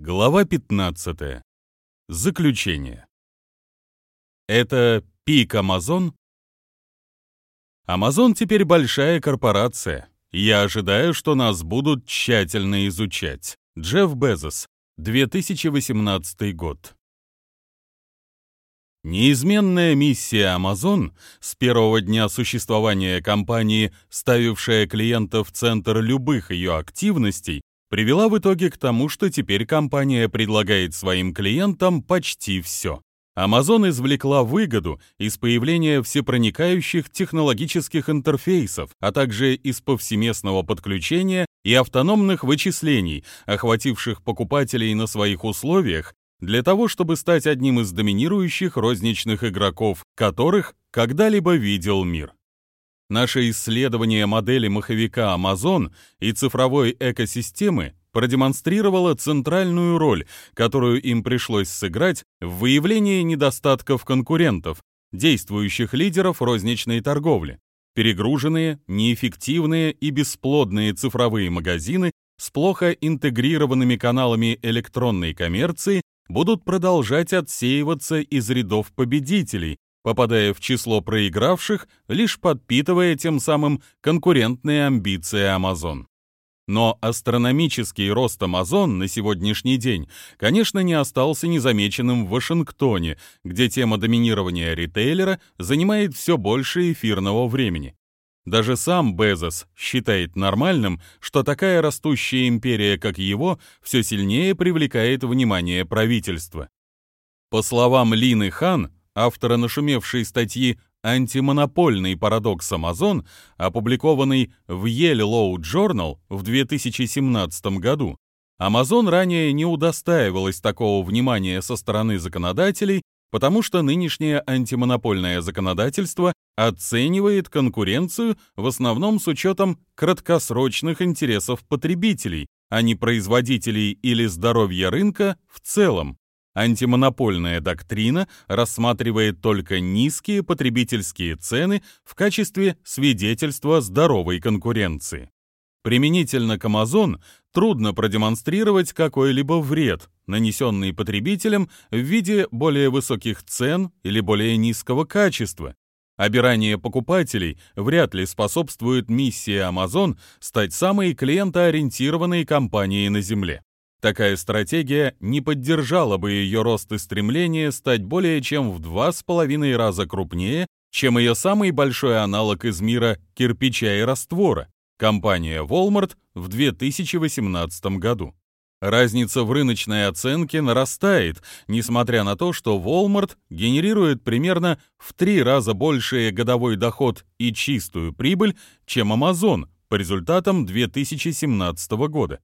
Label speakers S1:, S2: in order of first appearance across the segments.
S1: Глава 15. Заключение. Это пик Amazon? Amazon теперь большая корпорация. Я ожидаю, что нас будут тщательно изучать. Джефф Безос, 2018 год. Неизменная миссия Amazon с первого дня существования компании, ставившая клиента в центр любых ее активностей, привела в итоге к тому, что теперь компания предлагает своим клиентам почти все. Amazon извлекла выгоду из появления всепроникающих технологических интерфейсов, а также из повсеместного подключения и автономных вычислений, охвативших покупателей на своих условиях, для того, чтобы стать одним из доминирующих розничных игроков, которых когда-либо видел мир. Наше исследование модели маховика Amazon и цифровой экосистемы продемонстрировало центральную роль, которую им пришлось сыграть в выявлении недостатков конкурентов, действующих лидеров розничной торговли. Перегруженные, неэффективные и бесплодные цифровые магазины с плохо интегрированными каналами электронной коммерции будут продолжать отсеиваться из рядов победителей, попадая в число проигравших, лишь подпитывая тем самым конкурентные амбиции Amazon. Но астрономический рост Amazon на сегодняшний день, конечно, не остался незамеченным в Вашингтоне, где тема доминирования ритейлера занимает все больше эфирного времени. Даже сам Безос считает нормальным, что такая растущая империя, как его, все сильнее привлекает внимание правительства. По словам Лины Хан, автора нашумевшей статьи «Антимонопольный парадокс Amazon», опубликованный в Yale Law Journal в 2017 году, Amazon ранее не удостаивалась такого внимания со стороны законодателей, потому что нынешнее антимонопольное законодательство оценивает конкуренцию в основном с учетом краткосрочных интересов потребителей, а не производителей или здоровья рынка в целом. Антимонопольная доктрина рассматривает только низкие потребительские цены в качестве свидетельства здоровой конкуренции. Применительно к Amazon трудно продемонстрировать какой-либо вред, нанесенный потребителям в виде более высоких цен или более низкого качества. Обирание покупателей вряд ли способствует миссии Amazon стать самой клиентоориентированной компанией на Земле. Такая стратегия не поддержала бы ее рост и стремление стать более чем в два с половиной раза крупнее, чем ее самый большой аналог из мира кирпича и раствора – компания Walmart в 2018 году. Разница в рыночной оценке нарастает, несмотря на то, что Walmart генерирует примерно в три раза больший годовой доход и чистую прибыль, чем Amazon по результатам 2017 года.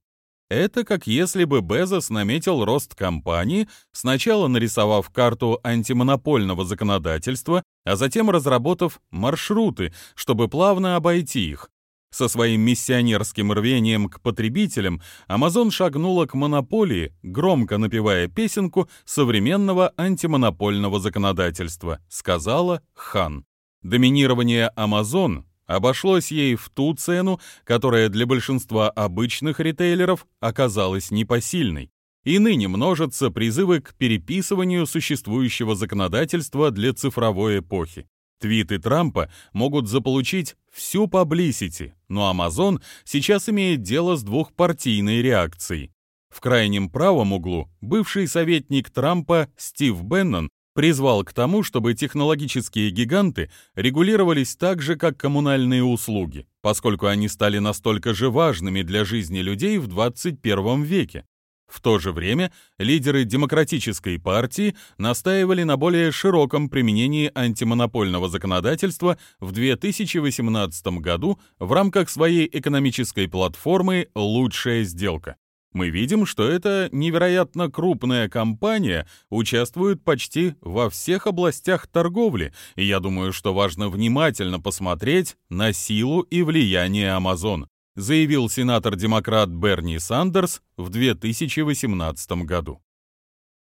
S1: Это как если бы Безос наметил рост компании, сначала нарисовав карту антимонопольного законодательства, а затем разработав маршруты, чтобы плавно обойти их. Со своим миссионерским рвением к потребителям Amazon шагнула к монополии, громко напевая песенку современного антимонопольного законодательства, сказала Хан. Доминирование Amazon обошлось ей в ту цену, которая для большинства обычных ритейлеров оказалась непосильной. И ныне множатся призывы к переписыванию существующего законодательства для цифровой эпохи. Твиты Трампа могут заполучить всю паблисити, но Amazon сейчас имеет дело с двухпартийной реакцией. В крайнем правом углу бывший советник Трампа Стив Беннон призвал к тому, чтобы технологические гиганты регулировались так же, как коммунальные услуги, поскольку они стали настолько же важными для жизни людей в 21 веке. В то же время лидеры Демократической партии настаивали на более широком применении антимонопольного законодательства в 2018 году в рамках своей экономической платформы «Лучшая сделка». Мы видим, что эта невероятно крупная компания участвует почти во всех областях торговли, и я думаю, что важно внимательно посмотреть на силу и влияние Amazon заявил сенатор-демократ Берни Сандерс в 2018 году.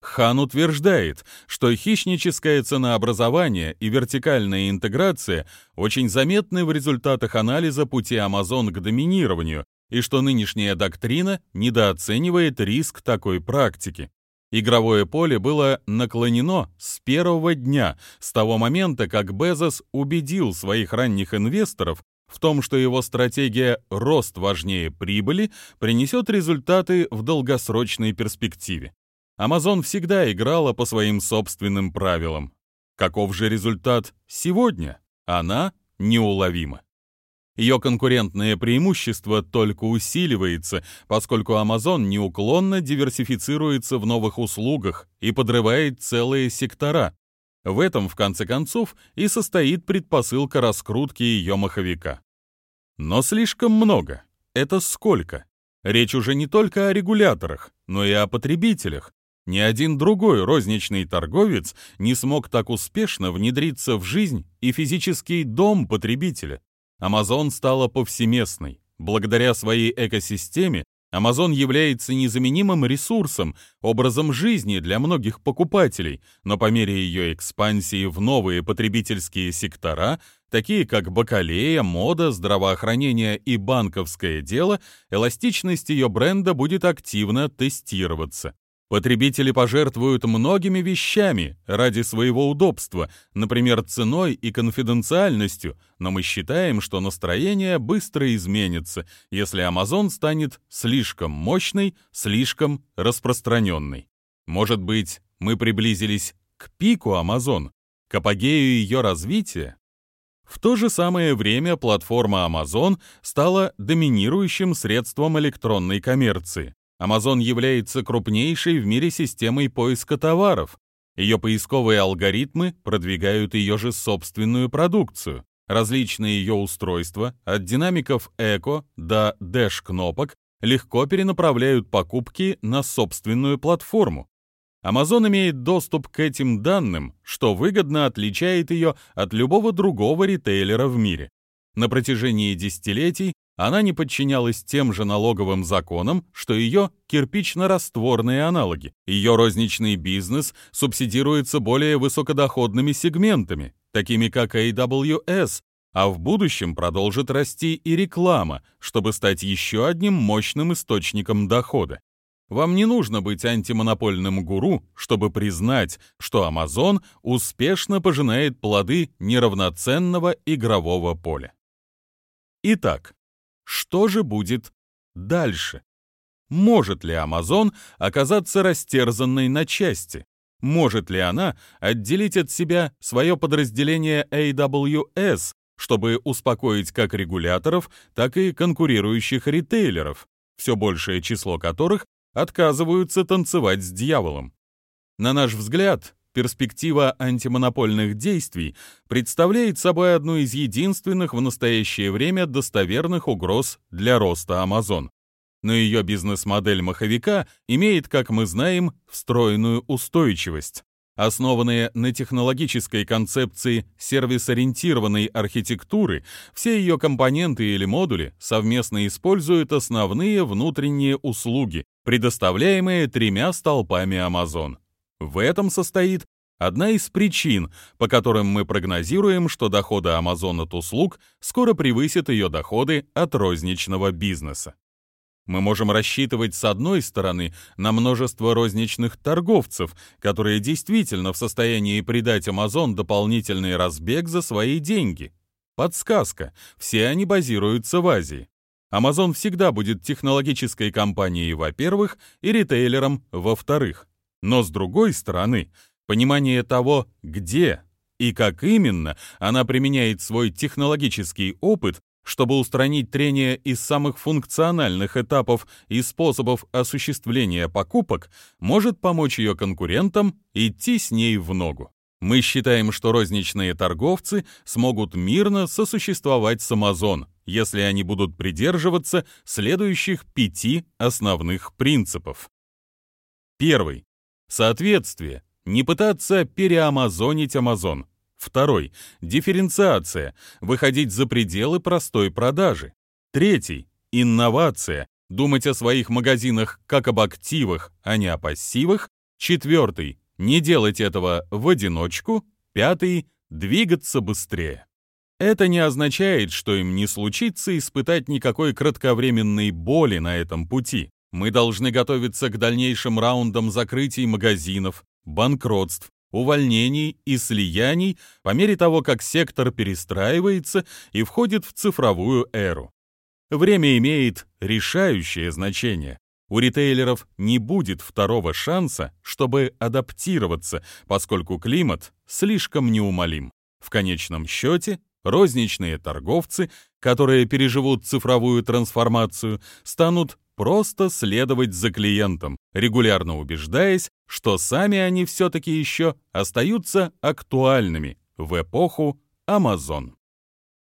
S1: Хан утверждает, что хищническое ценообразование и вертикальная интеграция очень заметны в результатах анализа пути Amazon к доминированию, и что нынешняя доктрина недооценивает риск такой практики. Игровое поле было наклонено с первого дня, с того момента, как Безос убедил своих ранних инвесторов в том, что его стратегия «рост важнее прибыли» принесет результаты в долгосрочной перспективе. Amazon всегда играла по своим собственным правилам. Каков же результат сегодня? Она неуловима. Ее конкурентное преимущество только усиливается, поскольку Amazon неуклонно диверсифицируется в новых услугах и подрывает целые сектора. В этом, в конце концов, и состоит предпосылка раскрутки ее маховика. Но слишком много. Это сколько? Речь уже не только о регуляторах, но и о потребителях. Ни один другой розничный торговец не смог так успешно внедриться в жизнь и физический дом потребителя. Amazon стала повсеместной. Благодаря своей экосистеме Amazon является незаменимым ресурсом, образом жизни для многих покупателей, но по мере ее экспансии в новые потребительские сектора, такие как бакалея, мода, здравоохранение и банковское дело, эластичность ее бренда будет активно тестироваться. Потребители пожертвуют многими вещами ради своего удобства, например, ценой и конфиденциальностью, но мы считаем, что настроение быстро изменится, если Amazon станет слишком мощной, слишком распространенной. Может быть, мы приблизились к пику Amazon, к апогею ее развития? В то же самое время платформа Amazon стала доминирующим средством электронной коммерции. Amazon является крупнейшей в мире системой поиска товаров. Ее поисковые алгоритмы продвигают ее же собственную продукцию. Различные ее устройства, от динамиков Echo до Dash-кнопок, легко перенаправляют покупки на собственную платформу. Amazon имеет доступ к этим данным, что выгодно отличает ее от любого другого ритейлера в мире. На протяжении десятилетий она не подчинялась тем же налоговым законам, что ее кирпично-растворные аналоги. Ее розничный бизнес субсидируется более высокодоходными сегментами, такими как AWS, а в будущем продолжит расти и реклама, чтобы стать еще одним мощным источником дохода. Вам не нужно быть антимонопольным гуру, чтобы признать, что Amazon успешно пожинает плоды неравноценного игрового поля. Итак, что же будет дальше? Может ли Amazon оказаться растерзанной на части? Может ли она отделить от себя свое подразделение AWS, чтобы успокоить как регуляторов, так и конкурирующих ритейлеров, все большее число которых отказываются танцевать с дьяволом? На наш взгляд, перспектива антимонопольных действий представляет собой одну из единственных в настоящее время достоверных угроз для роста Amazon. Но ее бизнес-модель маховика имеет, как мы знаем, встроенную устойчивость. Основанная на технологической концепции сервис-ориентированной архитектуры, все ее компоненты или модули совместно используют основные внутренние услуги, предоставляемые тремя столпами Amazon. В этом состоит одна из причин, по которым мы прогнозируем, что доходы Amazon от услуг скоро превысят ее доходы от розничного бизнеса. Мы можем рассчитывать, с одной стороны, на множество розничных торговцев, которые действительно в состоянии придать Amazon дополнительный разбег за свои деньги. Подсказка. Все они базируются в Азии. Amazon всегда будет технологической компанией, во-первых, и ритейлером, во-вторых. Но с другой стороны, понимание того, где и как именно она применяет свой технологический опыт, чтобы устранить трение из самых функциональных этапов и способов осуществления покупок, может помочь ее конкурентам идти с ней в ногу. Мы считаем, что розничные торговцы смогут мирно сосуществовать с Amazon, если они будут придерживаться следующих пяти основных принципов. Первый. Соответствие. Не пытаться переамазонить Амазон. Второй. Дифференциация. Выходить за пределы простой продажи. Третий. Инновация. Думать о своих магазинах как об активах, а не о пассивах. Четвертый. Не делать этого в одиночку. Пятый. Двигаться быстрее. Это не означает, что им не случится испытать никакой кратковременной боли на этом пути. Мы должны готовиться к дальнейшим раундам закрытий магазинов, банкротств, увольнений и слияний по мере того, как сектор перестраивается и входит в цифровую эру. Время имеет решающее значение. У ритейлеров не будет второго шанса, чтобы адаптироваться, поскольку климат слишком неумолим. В конечном счете, розничные торговцы, которые переживут цифровую трансформацию, станут просто следовать за клиентом, регулярно убеждаясь, что сами они все-таки еще остаются актуальными в эпоху Amazon.